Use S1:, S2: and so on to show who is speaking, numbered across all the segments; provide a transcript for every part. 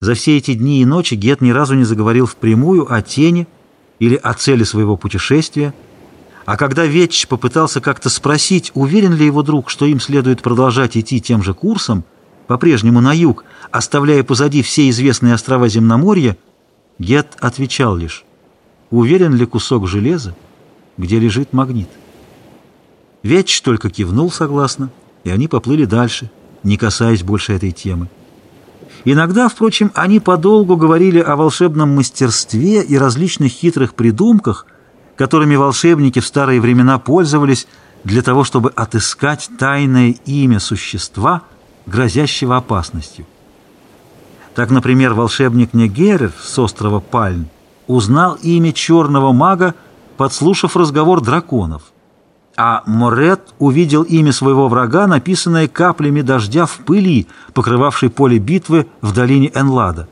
S1: За все эти дни и ночи Гет ни разу не заговорил впрямую о тени или о цели своего путешествия, а когда Ветч попытался как-то спросить, уверен ли его друг, что им следует продолжать идти тем же курсом, по-прежнему на юг, оставляя позади все известные острова Земноморья, Гет отвечал лишь, уверен ли кусок железа, где лежит магнит. Ветч только кивнул согласно, и они поплыли дальше, не касаясь больше этой темы. Иногда, впрочем, они подолгу говорили о волшебном мастерстве и различных хитрых придумках, которыми волшебники в старые времена пользовались для того, чтобы отыскать тайное имя существа, грозящего опасностью. Так, например, волшебник Негерер с острова Пальм узнал имя черного мага, подслушав разговор драконов – а Морет увидел имя своего врага, написанное каплями дождя в пыли, покрывавшей поле битвы в долине Энлада.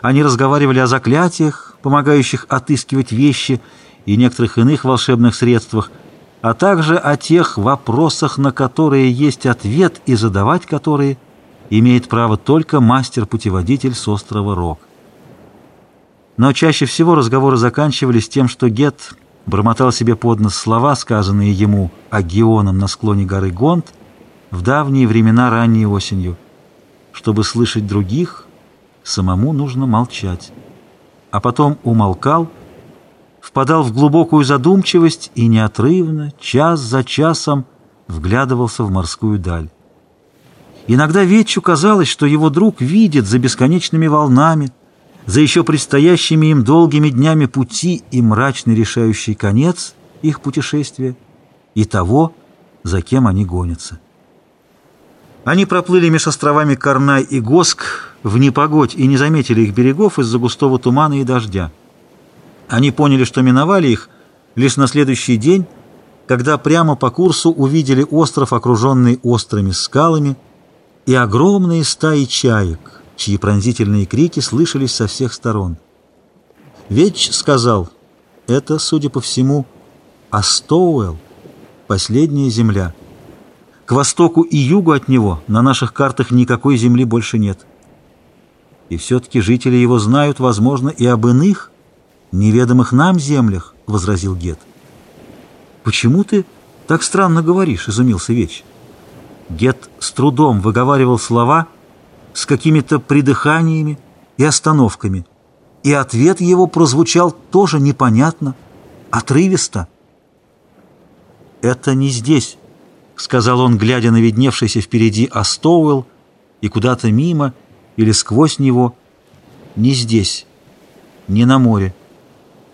S1: Они разговаривали о заклятиях, помогающих отыскивать вещи и некоторых иных волшебных средствах, а также о тех вопросах, на которые есть ответ и задавать которые имеет право только мастер-путеводитель с острова Рок. Но чаще всего разговоры заканчивались тем, что Гет бормотал себе под нос слова, сказанные ему агионом на склоне горы Гонт в давние времена ранней осенью. Чтобы слышать других, самому нужно молчать. А потом умолкал, впадал в глубокую задумчивость и неотрывно, час за часом, вглядывался в морскую даль. Иногда Ветчу казалось, что его друг видит за бесконечными волнами, за еще предстоящими им долгими днями пути и мрачный решающий конец их путешествия и того, за кем они гонятся. Они проплыли меж островами Карнай и Госк в непогодь и не заметили их берегов из-за густого тумана и дождя. Они поняли, что миновали их лишь на следующий день, когда прямо по курсу увидели остров, окруженный острыми скалами, и огромные стаи чаек, чьи пронзительные крики слышались со всех сторон. Веч сказал, это, судя по всему, Астоуэлл, последняя земля. К востоку и югу от него на наших картах никакой земли больше нет. И все-таки жители его знают, возможно, и об иных, неведомых нам землях, — возразил Гет. «Почему ты так странно говоришь?» — изумился Веч. Гет с трудом выговаривал слова — с какими-то придыханиями и остановками, и ответ его прозвучал тоже непонятно, отрывисто. «Это не здесь», — сказал он, глядя на видневшийся впереди Астоуэлл и куда-то мимо или сквозь него. «Не здесь, не на море.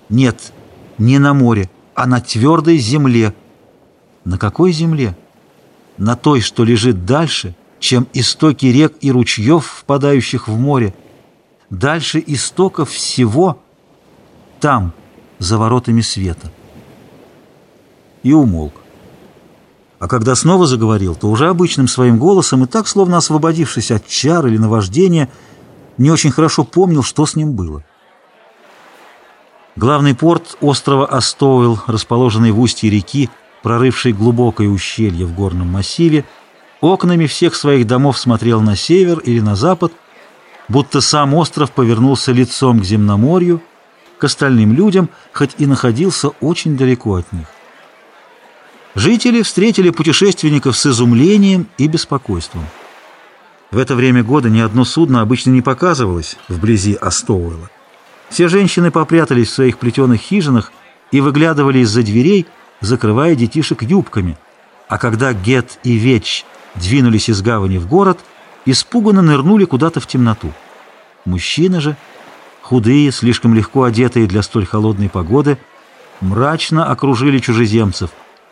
S1: Нет, не на море, а на твердой земле». «На какой земле?» «На той, что лежит дальше», — чем истоки рек и ручьев, впадающих в море. Дальше истоков всего там, за воротами света. И умолк. А когда снова заговорил, то уже обычным своим голосом и так, словно освободившись от чар или наваждения, не очень хорошо помнил, что с ним было. Главный порт острова Астоуэлл, расположенный в устье реки, прорывший глубокое ущелье в горном массиве, окнами всех своих домов смотрел на север или на запад, будто сам остров повернулся лицом к земноморью, к остальным людям, хоть и находился очень далеко от них. Жители встретили путешественников с изумлением и беспокойством. В это время года ни одно судно обычно не показывалось вблизи Астоуэлла. Все женщины попрятались в своих плетеных хижинах и выглядывали из-за дверей, закрывая детишек юбками. А когда Гет и Веч двинулись из гавани в город, испуганно нырнули куда-то в темноту. Мужчины же, худые, слишком легко одетые для столь холодной погоды, мрачно окружили чужеземцев,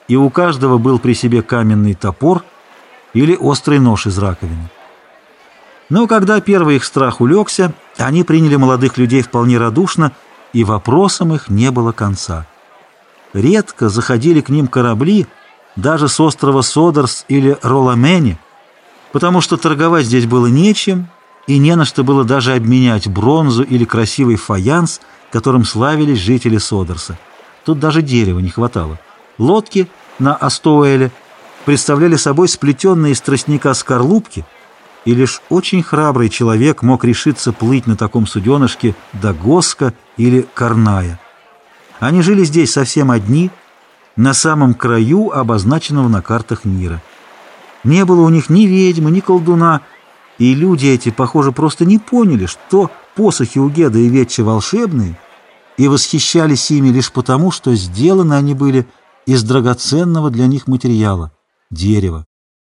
S1: и у каждого был при себе каменный топор или острый нож из раковины. Но когда первый их страх улегся, они приняли молодых людей вполне радушно, и вопросам их не было конца. Редко заходили к ним корабли, даже с острова Содерс или Роламени, потому что торговать здесь было нечем, и не на что было даже обменять бронзу или красивый фаянс, которым славились жители Содерса. Тут даже дерева не хватало. Лодки на Астоуэле представляли собой сплетенные из тростника скорлупки, и лишь очень храбрый человек мог решиться плыть на таком суденышке до Госка или Карная. Они жили здесь совсем одни, на самом краю обозначенного на картах мира. Не было у них ни ведьмы, ни колдуна, и люди эти, похоже, просто не поняли, что посохи у Геда и Ветчи волшебные, и восхищались ими лишь потому, что сделаны они были из драгоценного для них материала — дерева.